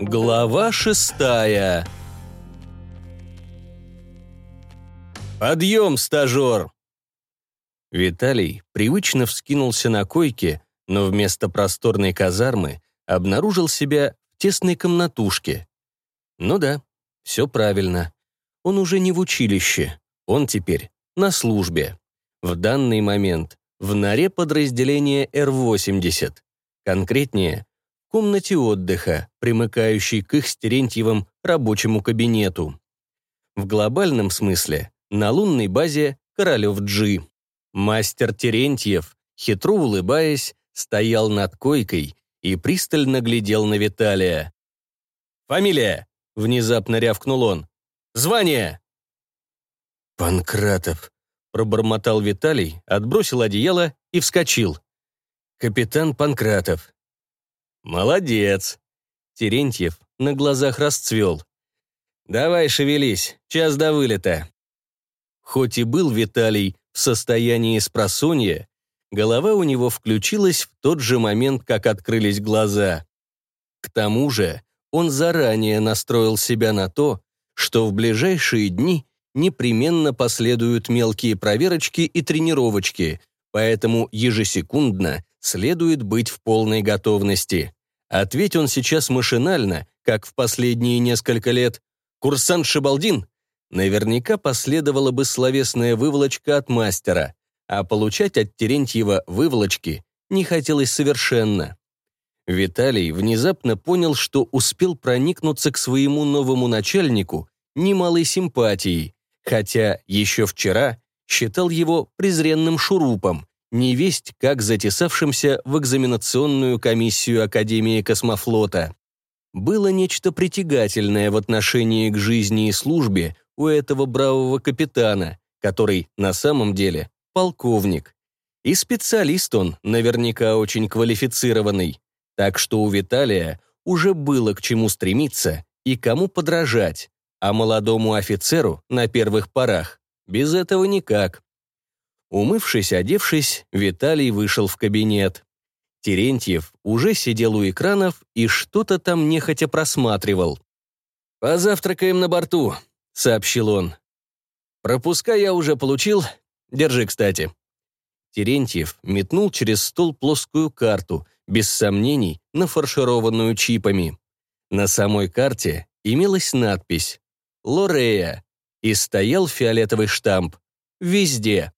Глава шестая «Подъем, стажер!» Виталий привычно вскинулся на койке, но вместо просторной казармы обнаружил себя в тесной комнатушке. Ну да, все правильно. Он уже не в училище, он теперь на службе. В данный момент в норе подразделения Р-80. Конкретнее, в комнате отдыха, примыкающей к их с Терентьевым рабочему кабинету. В глобальном смысле на лунной базе Королев-Джи. Мастер Терентьев, хитро улыбаясь, стоял над койкой и пристально глядел на Виталия. «Фамилия!» — внезапно рявкнул он. «Звание!» «Панкратов», — пробормотал Виталий, отбросил одеяло и вскочил. «Капитан Панкратов». «Молодец!» Терентьев на глазах расцвел. «Давай шевелись, час до вылета». Хоть и был Виталий в состоянии спросонья, голова у него включилась в тот же момент, как открылись глаза. К тому же он заранее настроил себя на то, что в ближайшие дни непременно последуют мелкие проверочки и тренировочки, поэтому ежесекундно следует быть в полной готовности. Ответь он сейчас машинально, как в последние несколько лет. «Курсант Шибалдин?» Наверняка последовала бы словесная выволочка от мастера, а получать от Терентьева выволочки не хотелось совершенно. Виталий внезапно понял, что успел проникнуться к своему новому начальнику немалой симпатией, хотя еще вчера считал его презренным шурупом, невесть как затесавшимся в экзаменационную комиссию Академии космофлота. Было нечто притягательное в отношении к жизни и службе у этого бравого капитана, который на самом деле полковник. И специалист он наверняка очень квалифицированный. Так что у Виталия уже было к чему стремиться и кому подражать, а молодому офицеру на первых порах без этого никак. Умывшись, одевшись, Виталий вышел в кабинет. Терентьев уже сидел у экранов и что-то там нехотя просматривал. «Позавтракаем на борту», — сообщил он. «Пропуска я уже получил. Держи, кстати». Терентьев метнул через стол плоскую карту, без сомнений, нафаршированную чипами. На самой карте имелась надпись «Лорея» и стоял фиолетовый штамп «Везде».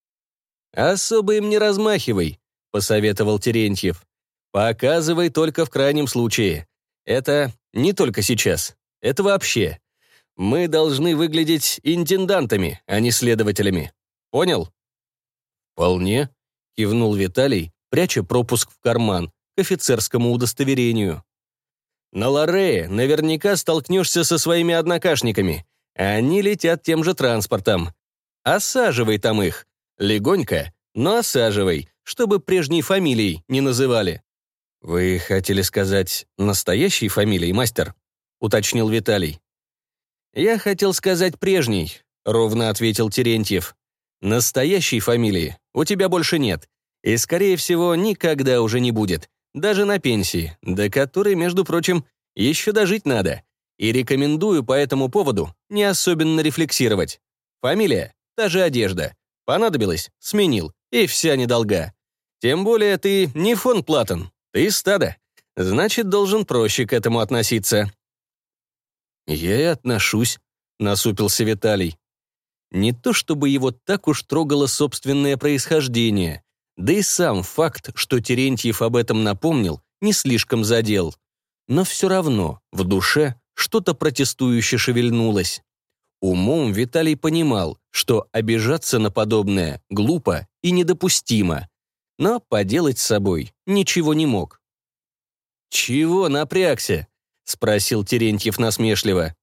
«Особо им не размахивай», — посоветовал Терентьев. «Показывай только в крайнем случае. Это не только сейчас. Это вообще. Мы должны выглядеть интендантами, а не следователями. Понял?» «Вполне», — кивнул Виталий, пряча пропуск в карман к офицерскому удостоверению. «На Лорее наверняка столкнешься со своими однокашниками. Они летят тем же транспортом. Осаживай там их. Легонько, но осаживай, чтобы прежней фамилией не называли». «Вы хотели сказать настоящей фамилией, мастер?» — уточнил Виталий. «Я хотел сказать прежней», — ровно ответил Терентьев. «Настоящей фамилии у тебя больше нет, и, скорее всего, никогда уже не будет, даже на пенсии, до которой, между прочим, еще дожить надо. И рекомендую по этому поводу не особенно рефлексировать. Фамилия — та же одежда. Понадобилось — сменил, и вся недолга. Тем более ты не фон Платон, ты стадо. Значит, должен проще к этому относиться. «Я и отношусь», — насупился Виталий. Не то чтобы его так уж трогало собственное происхождение, да и сам факт, что Терентьев об этом напомнил, не слишком задел. Но все равно в душе что-то протестующе шевельнулось. Умом Виталий понимал, что обижаться на подобное глупо и недопустимо, но поделать с собой ничего не мог. «Чего напрягся?» — спросил Терентьев насмешливо.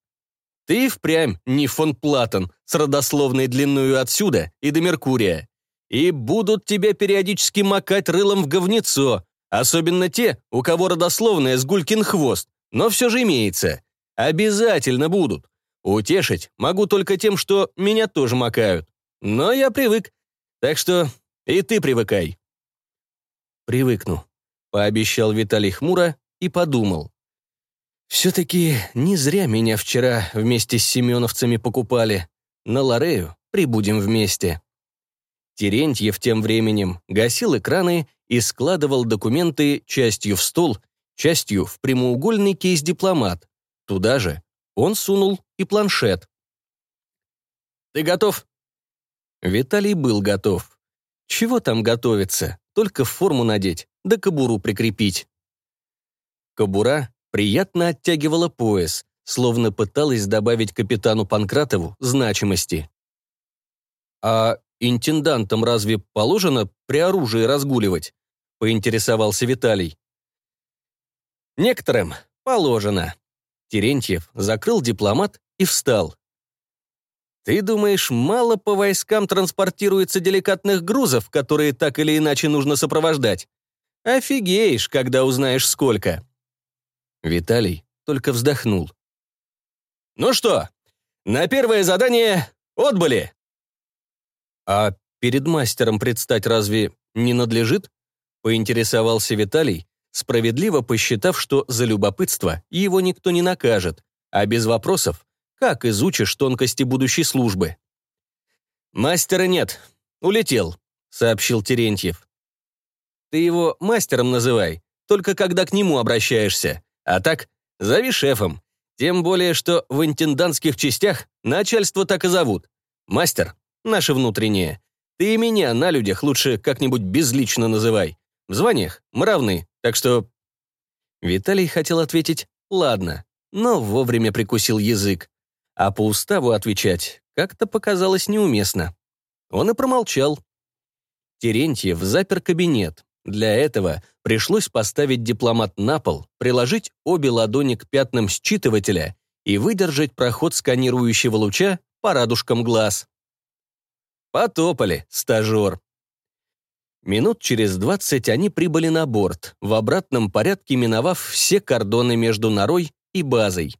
«Ты впрямь не фон Платон с родословной длинную отсюда и до Меркурия. И будут тебя периодически макать рылом в говнецо, особенно те, у кого родословная с гулькин хвост, но все же имеется. Обязательно будут. Утешить могу только тем, что меня тоже макают. Но я привык. Так что и ты привыкай. Привыкну. пообещал Виталий хмуро и подумал. Все-таки не зря меня вчера вместе с семеновцами покупали. На Лорею прибудем вместе. Терентьев тем временем гасил экраны и складывал документы частью в стол, частью в прямоугольный кейс-дипломат. Туда же он сунул и планшет. «Ты готов?» Виталий был готов. Чего там готовиться? Только форму надеть, да кобуру прикрепить. Кобура приятно оттягивала пояс, словно пыталась добавить капитану Панкратову значимости. «А интендантам разве положено при оружии разгуливать?» — поинтересовался Виталий. «Некоторым положено». Терентьев закрыл дипломат и встал. «Ты думаешь, мало по войскам транспортируется деликатных грузов, которые так или иначе нужно сопровождать? Офигеешь, когда узнаешь, сколько». Виталий только вздохнул. «Ну что, на первое задание отбыли!» «А перед мастером предстать разве не надлежит?» поинтересовался Виталий, справедливо посчитав, что за любопытство его никто не накажет, а без вопросов, как изучишь тонкости будущей службы. «Мастера нет, улетел», — сообщил Терентьев. «Ты его мастером называй, только когда к нему обращаешься, а так зови шефом, тем более, что в интендантских частях начальство так и зовут. Мастер — наше внутреннее. Ты и меня на людях лучше как-нибудь безлично называй. В званиях мы равны, так что...» Виталий хотел ответить «ладно», но вовремя прикусил язык. А по уставу отвечать как-то показалось неуместно. Он и промолчал. Терентьев запер кабинет. Для этого пришлось поставить дипломат на пол, приложить обе ладони к пятнам считывателя и выдержать проход сканирующего луча по радужкам глаз. Потопали, стажер. Минут через двадцать они прибыли на борт, в обратном порядке миновав все кордоны между норой и базой.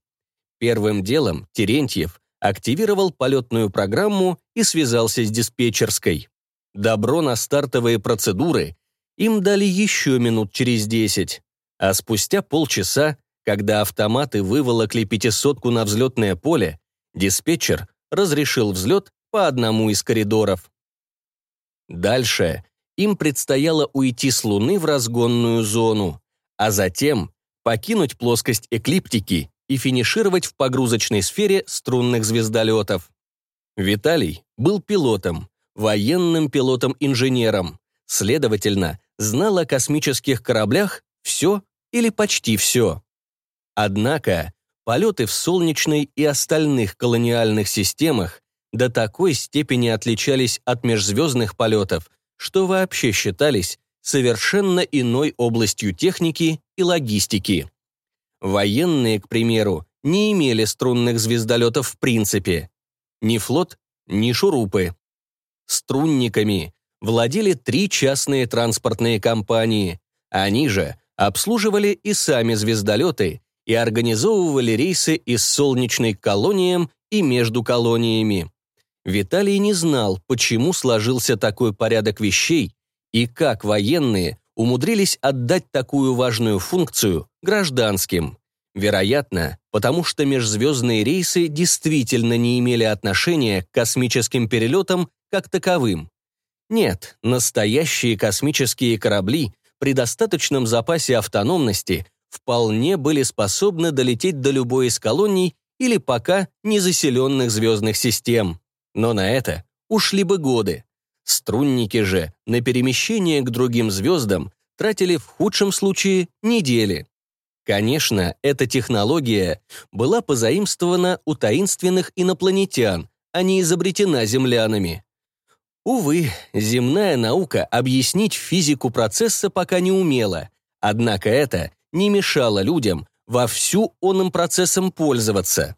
Первым делом Терентьев активировал полетную программу и связался с диспетчерской. Добро на стартовые процедуры им дали еще минут через десять, а спустя полчаса, когда автоматы выволокли пятисотку на взлетное поле, диспетчер разрешил взлет по одному из коридоров. Дальше им предстояло уйти с Луны в разгонную зону, а затем покинуть плоскость эклиптики и финишировать в погрузочной сфере струнных звездолетов. Виталий был пилотом, военным пилотом-инженером, следовательно, знал о космических кораблях все или почти все. Однако полеты в Солнечной и остальных колониальных системах до такой степени отличались от межзвездных полетов, что вообще считались совершенно иной областью техники и логистики. Военные, к примеру, не имели струнных звездолетов в принципе. Ни флот, ни шурупы. Струнниками владели три частные транспортные компании. Они же обслуживали и сами звездолеты и организовывали рейсы из солнечной к колониям и между колониями. Виталий не знал, почему сложился такой порядок вещей и как военные умудрились отдать такую важную функцию гражданским. Вероятно, потому что межзвездные рейсы действительно не имели отношения к космическим перелетам как таковым. Нет, настоящие космические корабли при достаточном запасе автономности вполне были способны долететь до любой из колоний или пока незаселенных звездных систем. Но на это ушли бы годы. Струнники же на перемещение к другим звездам тратили в худшем случае недели. Конечно, эта технология была позаимствована у таинственных инопланетян, а не изобретена землянами. Увы, земная наука объяснить физику процесса пока не умела, однако это не мешало людям вовсю оным процессом пользоваться.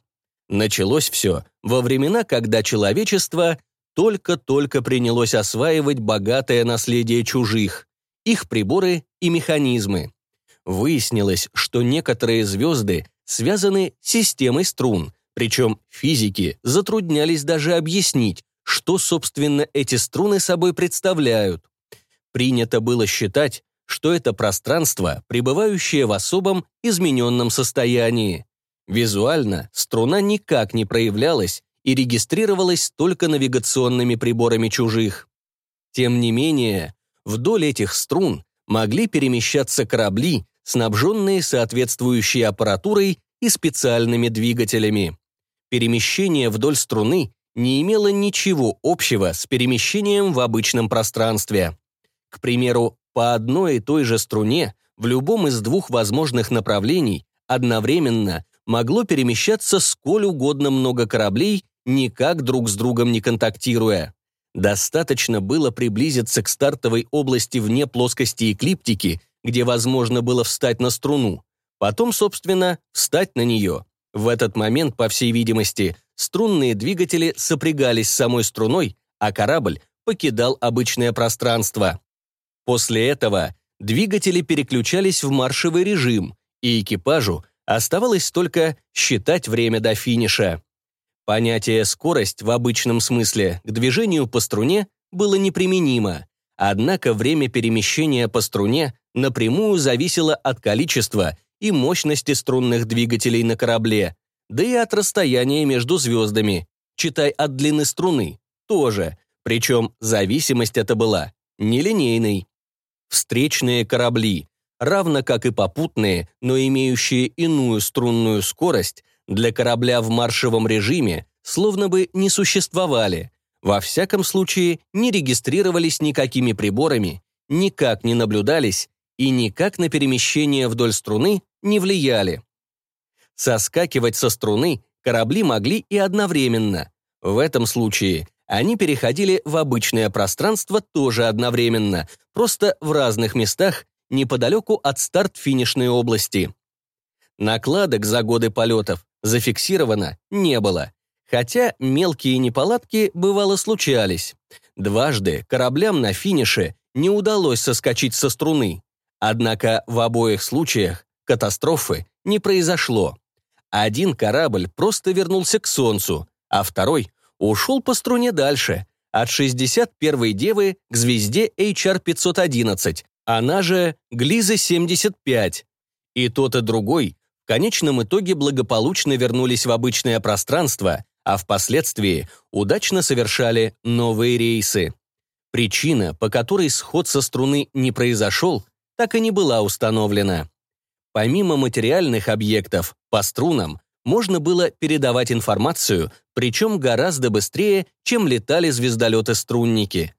Началось все во времена, когда человечество только-только принялось осваивать богатое наследие чужих, их приборы и механизмы. Выяснилось, что некоторые звезды связаны системой струн, причем физики затруднялись даже объяснить, что, собственно, эти струны собой представляют. Принято было считать, что это пространство, пребывающее в особом измененном состоянии. Визуально струна никак не проявлялась и регистрировалась только навигационными приборами чужих. Тем не менее, вдоль этих струн могли перемещаться корабли, снабженные соответствующей аппаратурой и специальными двигателями. Перемещение вдоль струны не имело ничего общего с перемещением в обычном пространстве. К примеру, по одной и той же струне в любом из двух возможных направлений одновременно могло перемещаться сколь угодно много кораблей, никак друг с другом не контактируя. Достаточно было приблизиться к стартовой области вне плоскости эклиптики, где возможно было встать на струну, потом, собственно, встать на нее. В этот момент, по всей видимости, струнные двигатели сопрягались с самой струной, а корабль покидал обычное пространство. После этого двигатели переключались в маршевый режим, и экипажу оставалось только считать время до финиша. Понятие «скорость» в обычном смысле к движению по струне было неприменимо, однако время перемещения по струне напрямую зависело от количества и мощности струнных двигателей на корабле, да и от расстояния между звездами, читай от длины струны, тоже, причем зависимость эта была нелинейной. Встречные корабли, равно как и попутные, но имеющие иную струнную скорость, для корабля в маршевом режиме словно бы не существовали, во всяком случае не регистрировались никакими приборами, никак не наблюдались и никак на перемещение вдоль струны не влияли. Соскакивать со струны корабли могли и одновременно. В этом случае они переходили в обычное пространство тоже одновременно, просто в разных местах неподалеку от старт-финишной области. Накладок за годы полетов зафиксировано не было, хотя мелкие неполадки бывало случались. Дважды кораблям на финише не удалось соскочить со струны, однако в обоих случаях катастрофы не произошло. Один корабль просто вернулся к Солнцу, а второй ушел по струне дальше, от 61-й Девы к звезде HR-511, она же Глиза-75. И тот, и другой в конечном итоге благополучно вернулись в обычное пространство, а впоследствии удачно совершали новые рейсы. Причина, по которой сход со струны не произошел, так и не была установлена. Помимо материальных объектов, по струнам можно было передавать информацию, причем гораздо быстрее, чем летали звездолеты-струнники.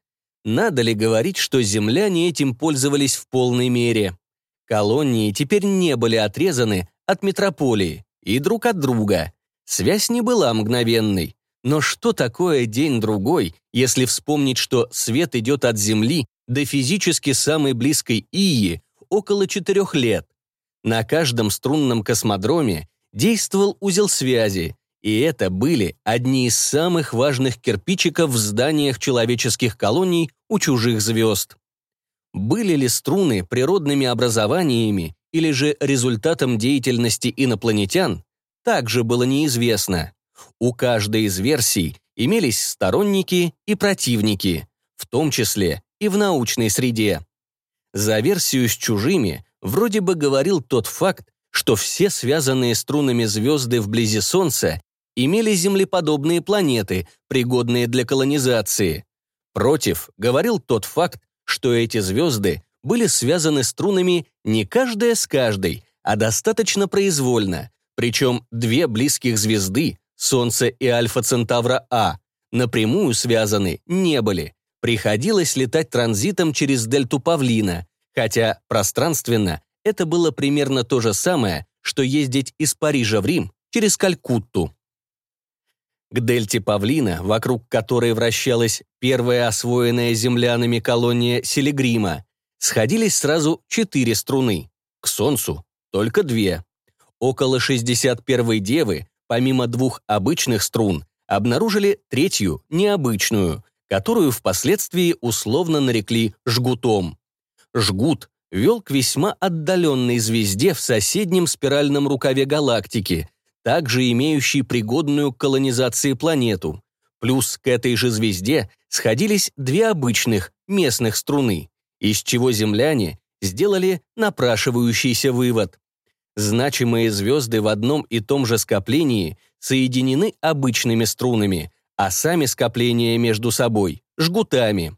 Надо ли говорить, что земляне этим пользовались в полной мере? Колонии теперь не были отрезаны от метрополии и друг от друга. Связь не была мгновенной. Но что такое день-другой, если вспомнить, что свет идет от Земли до физически самой близкой Ии около четырех лет? На каждом струнном космодроме действовал узел связи, и это были одни из самых важных кирпичиков в зданиях человеческих колоний у чужих звезд. Были ли струны природными образованиями или же результатом деятельности инопланетян, также было неизвестно. У каждой из версий имелись сторонники и противники, в том числе и в научной среде. За версию с чужими вроде бы говорил тот факт, что все связанные струнами звезды вблизи Солнца имели землеподобные планеты, пригодные для колонизации. Против говорил тот факт, что эти звезды были связаны струнами не каждая с каждой, а достаточно произвольно, причем две близких звезды, Солнце и Альфа Центавра А, напрямую связаны не были. Приходилось летать транзитом через дельту Павлина, хотя пространственно это было примерно то же самое, что ездить из Парижа в Рим через Калькутту. К дельте Павлина, вокруг которой вращалась первая освоенная землянами колония Селегрима, сходились сразу четыре струны. К Солнцу только две. Около 61-й Девы, помимо двух обычных струн, обнаружили третью, необычную, которую впоследствии условно нарекли жгутом. Жгут вел к весьма отдаленной звезде в соседнем спиральном рукаве галактики, также имеющей пригодную к колонизации планету. Плюс к этой же звезде сходились две обычных, местных струны, из чего земляне сделали напрашивающийся вывод. Значимые звезды в одном и том же скоплении соединены обычными струнами, а сами скопления между собой – жгутами.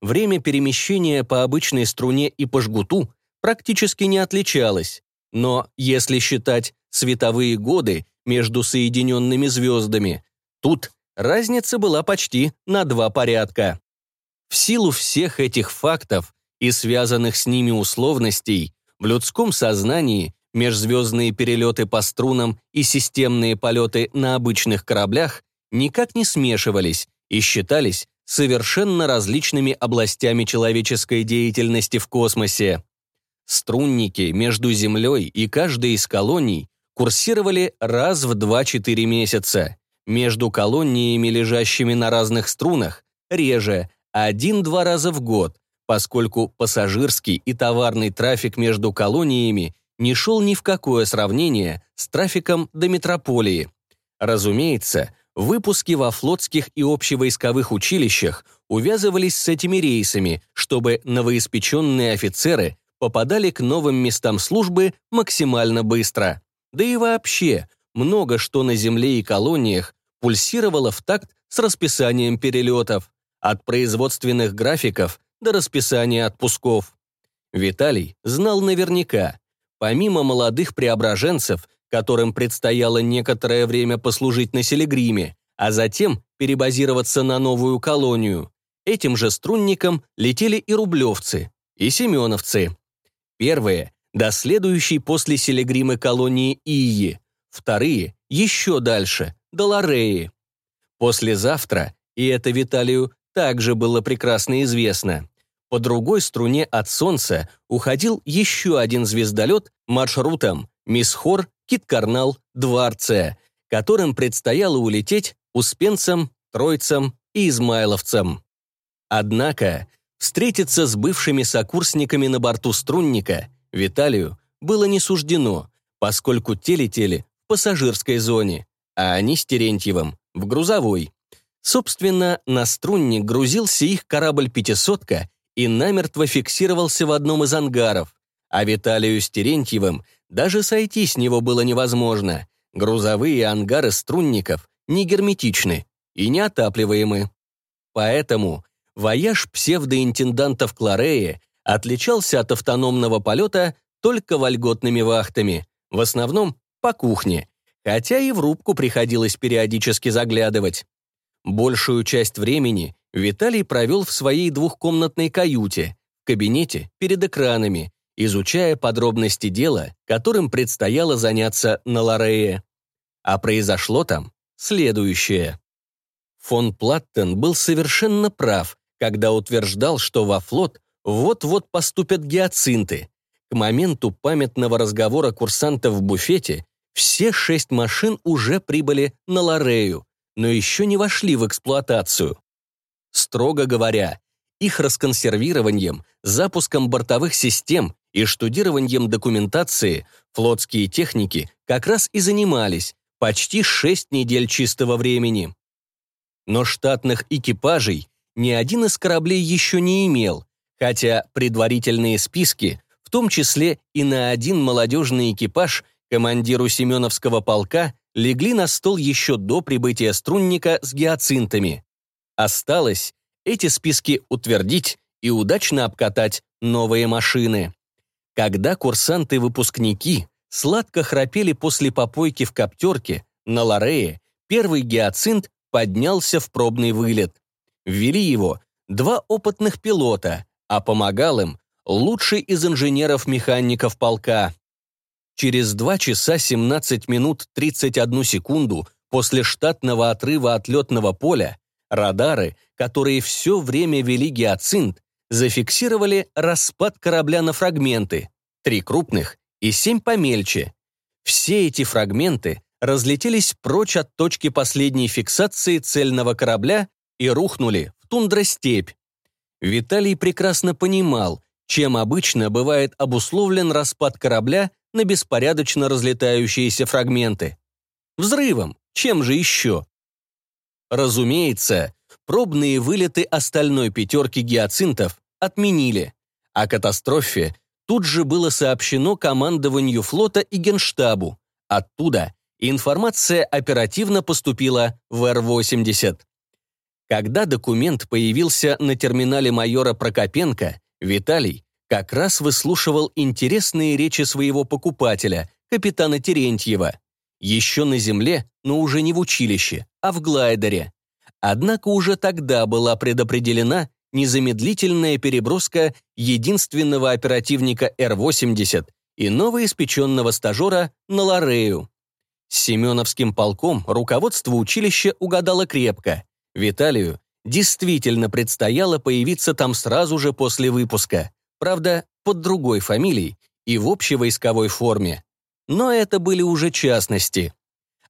Время перемещения по обычной струне и по жгуту практически не отличалось, но если считать световые годы между соединенными звездами, тут разница была почти на два порядка. В силу всех этих фактов и связанных с ними условностей, в людском сознании межзвездные перелеты по струнам и системные полеты на обычных кораблях никак не смешивались и считались совершенно различными областями человеческой деятельности в космосе. Струнники между Землей и каждой из колоний курсировали раз в 2-4 месяца. Между колониями, лежащими на разных струнах, реже, один-два раза в год, поскольку пассажирский и товарный трафик между колониями не шел ни в какое сравнение с трафиком до метрополии. Разумеется, выпуски во флотских и общевойсковых училищах увязывались с этими рейсами, чтобы новоиспеченные офицеры попадали к новым местам службы максимально быстро. Да и вообще, много что на Земле и колониях пульсировало в такт с расписанием перелетов, от производственных графиков до расписания отпусков. Виталий знал наверняка, помимо молодых преображенцев, которым предстояло некоторое время послужить на Селегриме, а затем перебазироваться на новую колонию, этим же струнникам летели и рублевцы, и семеновцы. Первые — до следующей после Селегримы колонии Ии, вторые — еще дальше, до Лореи. Послезавтра, и это Виталию также было прекрасно известно, по другой струне от Солнца уходил еще один звездолет маршрутом Мисхор, Киткарнал, Дворце, которым предстояло улететь Успенцам, Тройцам и Измайловцам. Однако Встретиться с бывшими сокурсниками на борту струнника Виталию было не суждено, поскольку те летели в пассажирской зоне, а они с Терентьевым в грузовой. Собственно, на струнник грузился их корабль «Пятисотка» и намертво фиксировался в одном из ангаров, а Виталию с Терентьевым даже сойти с него было невозможно. Грузовые ангары струнников не герметичны и неотапливаемы. Поэтому вояж псевдоинтендантов Клареи отличался от автономного полета только вольготными вахтами, в основном по кухне, хотя и в рубку приходилось периодически заглядывать. Большую часть времени Виталий провел в своей двухкомнатной каюте, в кабинете перед экранами, изучая подробности дела, которым предстояло заняться на Лорее. А произошло там следующее. Фон Платтен был совершенно прав, когда утверждал, что во флот вот-вот поступят гиацинты. К моменту памятного разговора курсантов в буфете все шесть машин уже прибыли на Лорею, но еще не вошли в эксплуатацию. Строго говоря, их расконсервированием, запуском бортовых систем и штудированием документации флотские техники как раз и занимались почти шесть недель чистого времени. Но штатных экипажей ни один из кораблей еще не имел, хотя предварительные списки, в том числе и на один молодежный экипаж, командиру Семеновского полка, легли на стол еще до прибытия струнника с гиацинтами. Осталось эти списки утвердить и удачно обкатать новые машины. Когда курсанты-выпускники сладко храпели после попойки в коптерке, на Лорее первый гиацинт поднялся в пробный вылет. Ввели его два опытных пилота, а помогал им лучший из инженеров-механиков полка. Через 2 часа 17 минут 31 секунду после штатного отрыва от летного поля радары, которые все время вели гиацинт, зафиксировали распад корабля на фрагменты, три крупных и семь помельче. Все эти фрагменты разлетелись прочь от точки последней фиксации цельного корабля и рухнули в тундростепь. Виталий прекрасно понимал, чем обычно бывает обусловлен распад корабля на беспорядочно разлетающиеся фрагменты. Взрывом, чем же еще? Разумеется, пробные вылеты остальной пятерки гиацинтов отменили. О катастрофе тут же было сообщено командованию флота и генштабу. Оттуда информация оперативно поступила в Р-80. Когда документ появился на терминале майора Прокопенко, Виталий как раз выслушивал интересные речи своего покупателя, капитана Терентьева. Еще на земле, но уже не в училище, а в глайдере. Однако уже тогда была предопределена незамедлительная переброска единственного оперативника Р-80 и новоиспеченного стажера на Ларею. С Семеновским полком руководство училища угадало крепко. Виталию действительно предстояло появиться там сразу же после выпуска, правда, под другой фамилией и в общевойсковой форме. Но это были уже частности.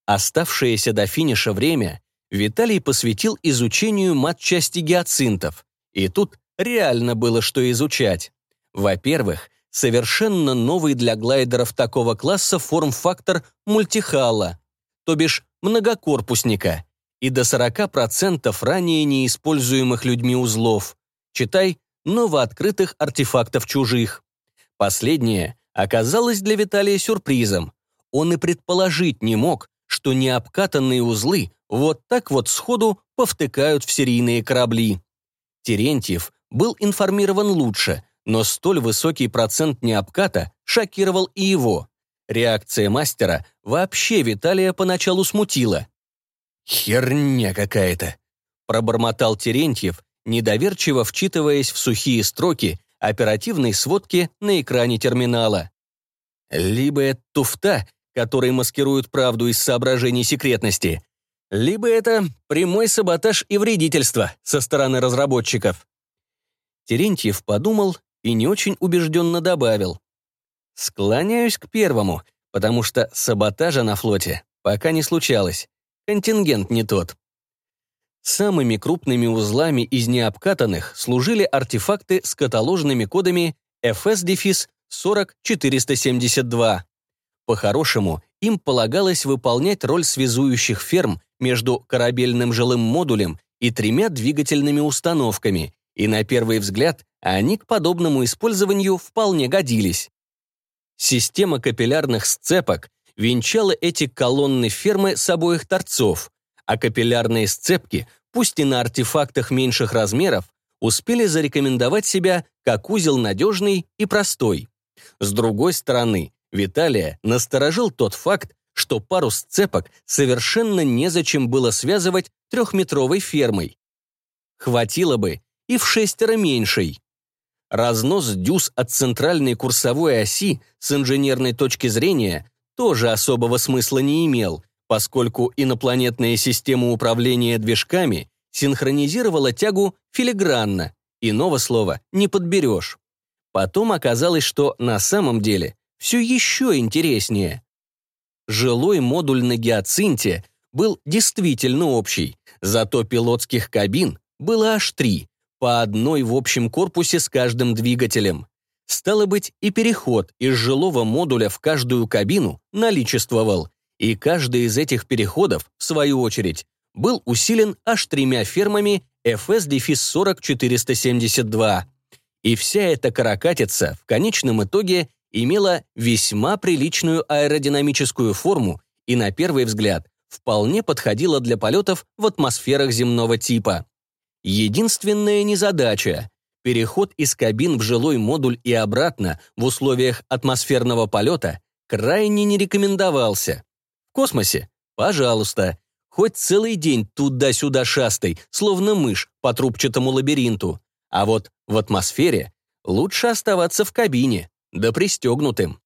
Оставшееся до финиша время Виталий посвятил изучению матчасти гиацинтов. И тут реально было что изучать. Во-первых, совершенно новый для глайдеров такого класса форм-фактор мультихала, то бишь многокорпусника, и до 40% ранее неиспользуемых людьми узлов, читай, новооткрытых артефактов чужих. Последнее оказалось для Виталия сюрпризом. Он и предположить не мог, что необкатанные узлы вот так вот сходу повтыкают в серийные корабли. Терентьев был информирован лучше, но столь высокий процент необката шокировал и его. Реакция мастера вообще Виталия поначалу смутила. «Херня какая-то», — пробормотал Терентьев, недоверчиво вчитываясь в сухие строки оперативной сводки на экране терминала. Либо это туфта, который маскирует правду из соображений секретности, либо это прямой саботаж и вредительство со стороны разработчиков. Терентьев подумал и не очень убежденно добавил. Склоняюсь к первому, потому что саботажа на флоте пока не случалось. Контингент не тот. Самыми крупными узлами из необкатанных служили артефакты с каталожными кодами FS-40472. По-хорошему, им полагалось выполнять роль связующих ферм между корабельным жилым модулем и тремя двигательными установками, и на первый взгляд они к подобному использованию вполне годились. Система капиллярных сцепок венчала эти колонны фермы с обоих торцов, а капиллярные сцепки, пусть и на артефактах меньших размеров, успели зарекомендовать себя как узел надежный и простой. С другой стороны, Виталия насторожил тот факт, что пару сцепок совершенно незачем было связывать трехметровой фермой. Хватило бы и в шестеро меньшей. Разнос дюз от центральной курсовой оси с инженерной точки зрения тоже особого смысла не имел, поскольку инопланетная система управления движками синхронизировала тягу филигранно, иного слова не подберешь. Потом оказалось, что на самом деле все еще интереснее. Жилой модуль на гиацинте был действительно общий, зато пилотских кабин было аж три, по одной в общем корпусе с каждым двигателем. Стало быть, и переход из жилого модуля в каждую кабину наличествовал, и каждый из этих переходов, в свою очередь, был усилен аж тремя фермами FS-40472. И вся эта каракатица в конечном итоге имела весьма приличную аэродинамическую форму и, на первый взгляд, вполне подходила для полетов в атмосферах земного типа. Единственная незадача — переход из кабин в жилой модуль и обратно в условиях атмосферного полета крайне не рекомендовался. В космосе — пожалуйста, хоть целый день туда-сюда шастай, словно мышь по трубчатому лабиринту. А вот в атмосфере лучше оставаться в кабине, да пристегнутым.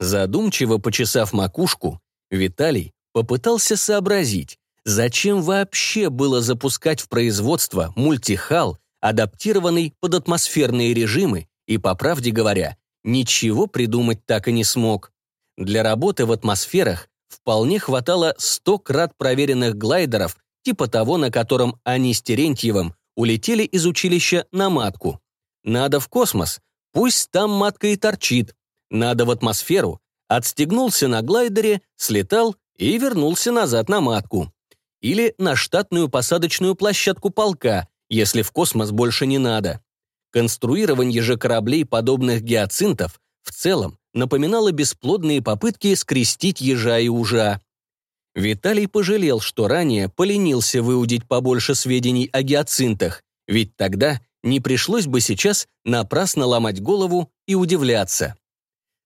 Задумчиво почесав макушку, Виталий попытался сообразить, зачем вообще было запускать в производство мультихал, адаптированный под атмосферные режимы, и, по правде говоря, ничего придумать так и не смог. Для работы в атмосферах вполне хватало 100 крат проверенных глайдеров, типа того, на котором они с Терентьевым улетели из училища на матку. Надо в космос, Пусть там матка и торчит. Надо в атмосферу. Отстегнулся на глайдере, слетал и вернулся назад на матку. Или на штатную посадочную площадку полка, если в космос больше не надо. Конструирование же кораблей, подобных гиацинтов, в целом напоминало бесплодные попытки скрестить ежа и ужа. Виталий пожалел, что ранее поленился выудить побольше сведений о гиацинтах, ведь тогда не пришлось бы сейчас напрасно ломать голову и удивляться.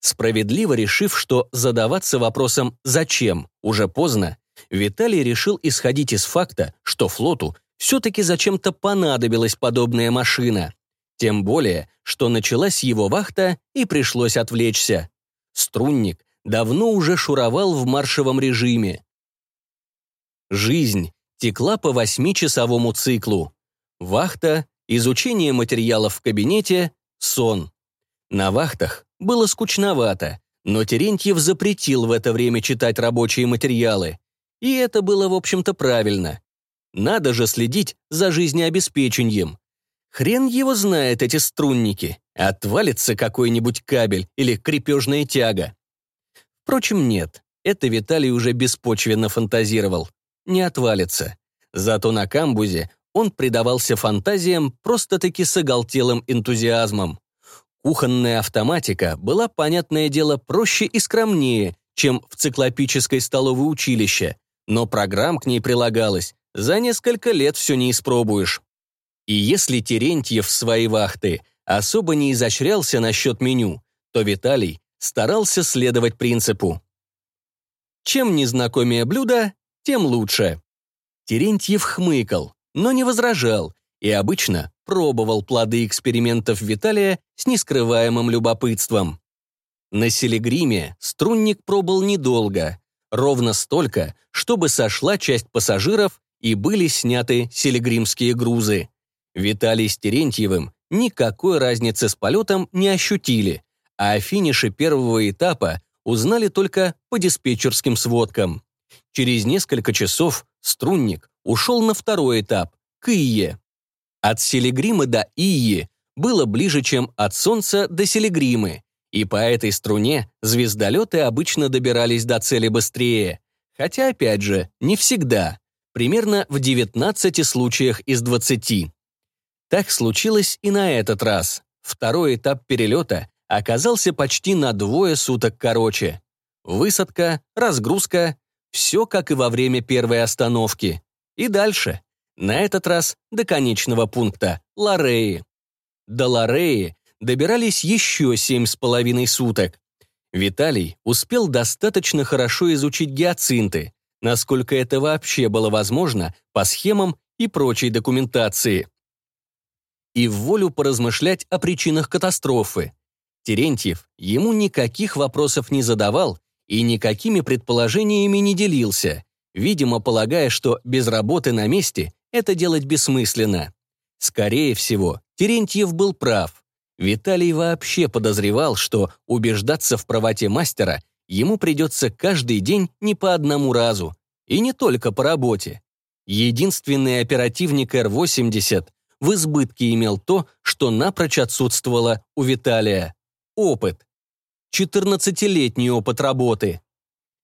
Справедливо решив, что задаваться вопросом «зачем?» уже поздно, Виталий решил исходить из факта, что флоту все-таки зачем-то понадобилась подобная машина. Тем более, что началась его вахта и пришлось отвлечься. Струнник давно уже шуровал в маршевом режиме. Жизнь текла по восьмичасовому циклу. Вахта, изучение материалов в кабинете, сон. На вахтах было скучновато, но Терентьев запретил в это время читать рабочие материалы. И это было, в общем-то, правильно. Надо же следить за жизнеобеспечением. Хрен его знает, эти струнники. Отвалится какой-нибудь кабель или крепежная тяга. Впрочем, нет. Это Виталий уже беспочвенно фантазировал. Не отвалится. Зато на камбузе он предавался фантазиям просто-таки с оголтелым энтузиазмом. Кухонная автоматика была, понятное дело, проще и скромнее, чем в циклопической столовой училище, но программ к ней прилагалось. За несколько лет все не испробуешь. И если Терентьев в свои вахты особо не изощрялся насчет меню, то Виталий старался следовать принципу. Чем незнакомее блюдо, тем лучше. Терентьев хмыкал, но не возражал, и обычно пробовал плоды экспериментов Виталия с нескрываемым любопытством. На Селегриме струнник пробыл недолго, ровно столько, чтобы сошла часть пассажиров и были сняты селегримские грузы. Виталий с Терентьевым никакой разницы с полетом не ощутили, а о финише первого этапа узнали только по диспетчерским сводкам. Через несколько часов струнник ушел на второй этап, к Ие. От Селегрима до Ии было ближе, чем от Солнца до Селегримы, и по этой струне звездолеты обычно добирались до цели быстрее. Хотя, опять же, не всегда. Примерно в 19 случаях из 20. Так случилось и на этот раз. Второй этап перелета оказался почти на двое суток короче. Высадка, разгрузка — все как и во время первой остановки. И дальше. На этот раз до конечного пункта – Лореи. До Лореи добирались еще семь с половиной суток. Виталий успел достаточно хорошо изучить гиацинты, насколько это вообще было возможно по схемам и прочей документации. И в волю поразмышлять о причинах катастрофы. Терентьев ему никаких вопросов не задавал и никакими предположениями не делился, видимо, полагая, что без работы на месте это делать бессмысленно. Скорее всего, Терентьев был прав. Виталий вообще подозревал, что убеждаться в правоте мастера ему придется каждый день не по одному разу, и не только по работе. Единственный оперативник Р-80 в избытке имел то, что напрочь отсутствовало у Виталия – опыт. 14-летний опыт работы.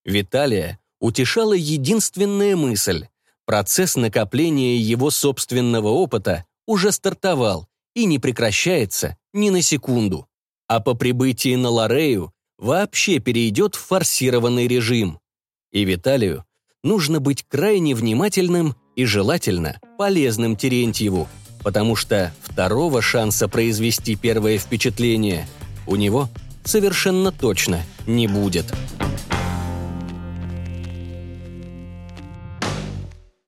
Виталия утешала единственная мысль Процесс накопления его собственного опыта уже стартовал и не прекращается ни на секунду. А по прибытии на Лорею вообще перейдет в форсированный режим. И Виталию нужно быть крайне внимательным и желательно полезным Терентьеву, потому что второго шанса произвести первое впечатление у него совершенно точно не будет.